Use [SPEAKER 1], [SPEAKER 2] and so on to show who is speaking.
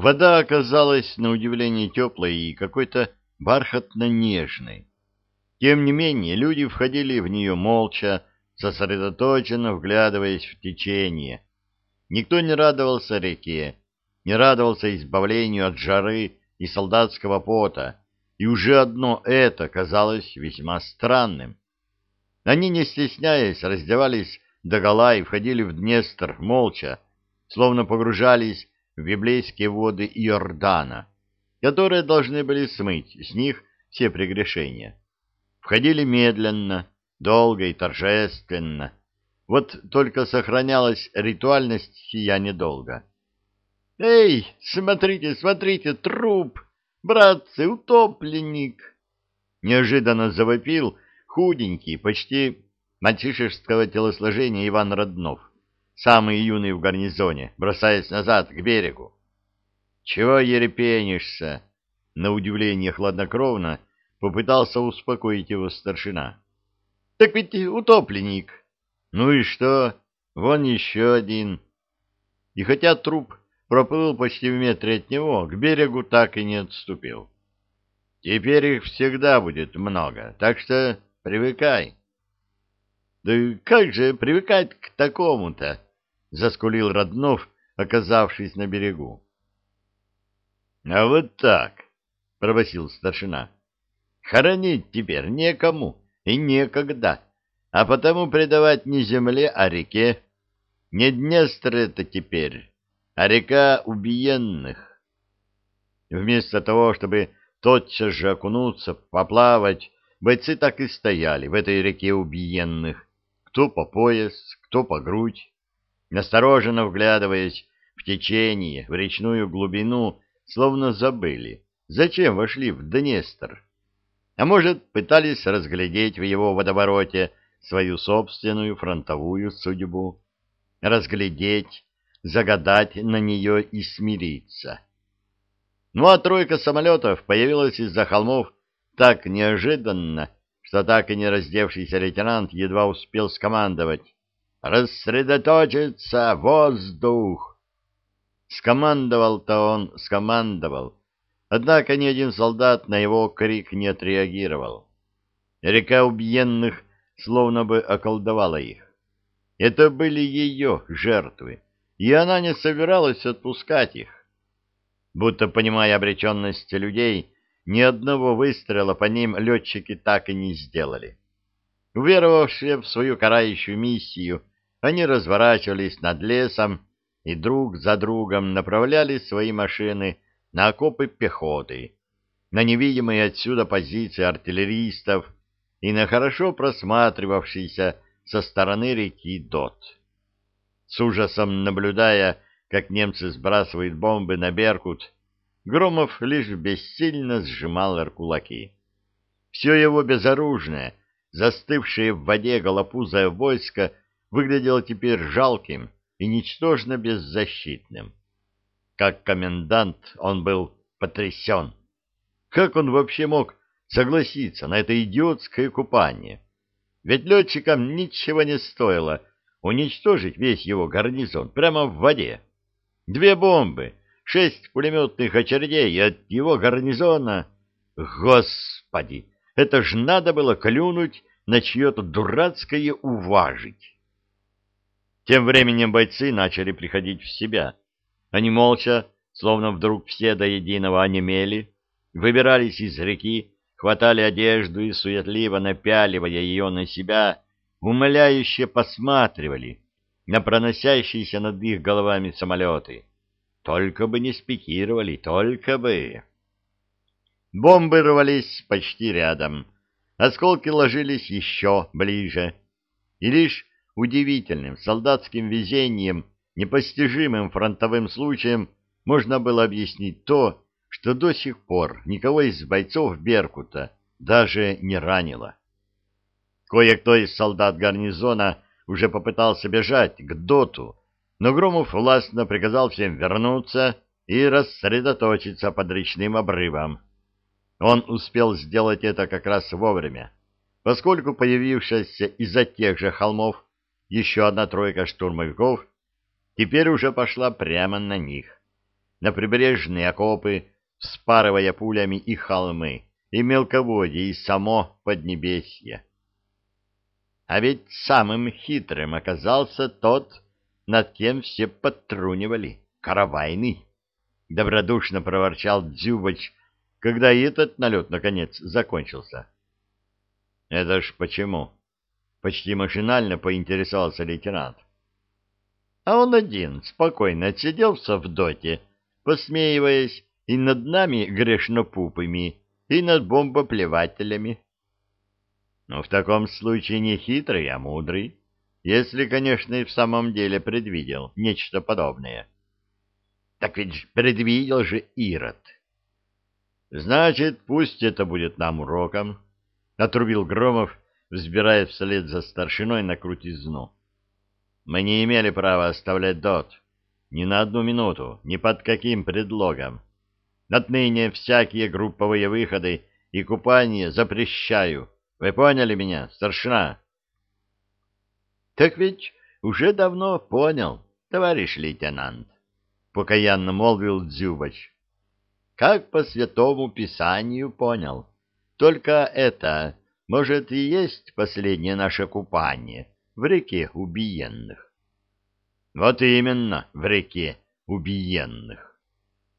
[SPEAKER 1] Вода оказалась на удивление теплой и какой-то бархатно-нежной. Тем не менее, люди входили в нее молча, сосредоточенно вглядываясь в течение. Никто не радовался реке, не радовался избавлению от жары и солдатского пота, и уже одно это казалось весьма странным. Они, не стесняясь, раздевались догола и входили в Днестр молча, словно погружались в библейские воды Иордана, которые должны были смыть с них все прегрешения. Входили медленно, долго и торжественно. Вот только сохранялась ритуальность сия недолго. «Эй, смотрите, смотрите, труп! Братцы, утопленник!» Неожиданно завопил худенький, почти мальчишеского телосложения Иван Роднов, самый юный в гарнизоне, бросаясь назад к берегу. «Чего ерепенишься?» На удивление хладнокровно попытался успокоить его старшина. «Так ведь утопленник!» «Ну и что? Вон еще один!» И хотя труп проплыл почти в метре от него, к берегу так и не отступил. Теперь их всегда будет много, так что привыкай. — Да как же привыкать к такому-то? — заскулил Роднов, оказавшись на берегу. — А вот так, — пробасил старшина. — Хоронить теперь некому и некогда, а потому предавать не земле, а реке. Не Днестр это теперь, а река убиенных. Вместо того, чтобы тотчас же окунуться, поплавать, бойцы так и стояли в этой реке убиенных, кто по пояс, кто по грудь, настороженно вглядываясь в течение, в речную глубину, словно забыли, зачем вошли в Днестр. А может, пытались разглядеть в его водовороте свою собственную фронтовую судьбу, разглядеть, загадать на нее и смириться. Ну а тройка самолетов появилась из-за холмов так неожиданно, что так и не раздевшийся лейтенант едва успел скомандовать «Рассредоточиться! Воздух!» Скомандовал-то он, скомандовал, однако ни один солдат на его крик не отреагировал. Река убиенных словно бы околдовала их. Это были ее жертвы и она не собиралась отпускать их. Будто понимая обреченность людей, ни одного выстрела по ним летчики так и не сделали. Уверовавшие в свою карающую миссию, они разворачивались над лесом и друг за другом направляли свои машины на окопы пехоты, на невидимые отсюда позиции артиллеристов и на хорошо просматривавшийся со стороны реки Дот с ужасом наблюдая, как немцы сбрасывают бомбы на Беркут, Громов лишь бессильно сжимал кулаки. Все его безоружное, застывшее в воде голопузое войско выглядело теперь жалким и ничтожно беззащитным. Как комендант он был потрясен. Как он вообще мог согласиться на это идиотское купание? Ведь летчикам ничего не стоило уничтожить весь его гарнизон прямо в воде. Две бомбы, шесть пулеметных очередей от его гарнизона. Господи, это ж надо было клюнуть на чье-то дурацкое уважить. Тем временем бойцы начали приходить в себя. Они молча, словно вдруг все до единого онемели, выбирались из реки, хватали одежду и, суетливо напяливая ее на себя, умоляюще посматривали на проносящиеся над их головами самолеты. Только бы не спикировали, только бы. Бомбы рвались почти рядом, осколки ложились еще ближе, и лишь удивительным солдатским везением, непостижимым фронтовым случаем можно было объяснить то, что до сих пор никого из бойцов Беркута даже не ранило. Кое-кто из солдат гарнизона уже попытался бежать к доту, но Громов властно приказал всем вернуться и рассредоточиться под речным обрывом. Он успел сделать это как раз вовремя, поскольку появившаяся из-за тех же холмов еще одна тройка штурмовиков теперь уже пошла прямо на них. на прибрежные окопы, вспарывая пулями и холмы, и мелководье, и само Поднебесье. А ведь самым хитрым оказался тот, над кем все подтрунивали, каравайный. Добродушно проворчал Дзюбач, когда этот налет, наконец, закончился. — Это ж почему? — почти машинально поинтересовался лейтенант. А он один спокойно отсидел в Совдоте, посмеиваясь и над нами грешнопупами, и над бомбоплевателями. Но в таком случае не хитрый, а мудрый, если, конечно, и в самом деле предвидел нечто подобное. Так ведь предвидел же Ирод. Значит, пусть это будет нам уроком, — отрубил Громов, взбирая вслед за старшиной на крутизну. Мы не имели права оставлять ДОТ. Ни на одну минуту, ни под каким предлогом. Отныне всякие групповые выходы и купания запрещаю. Вы поняли меня, старшина? — Так ведь уже давно понял, товарищ лейтенант, — покаянно молвил Дзюбач. — Как по святому писанию понял. Только это, может, и есть последнее наше купание в реке убиенных. — Вот именно, в реке убиенных.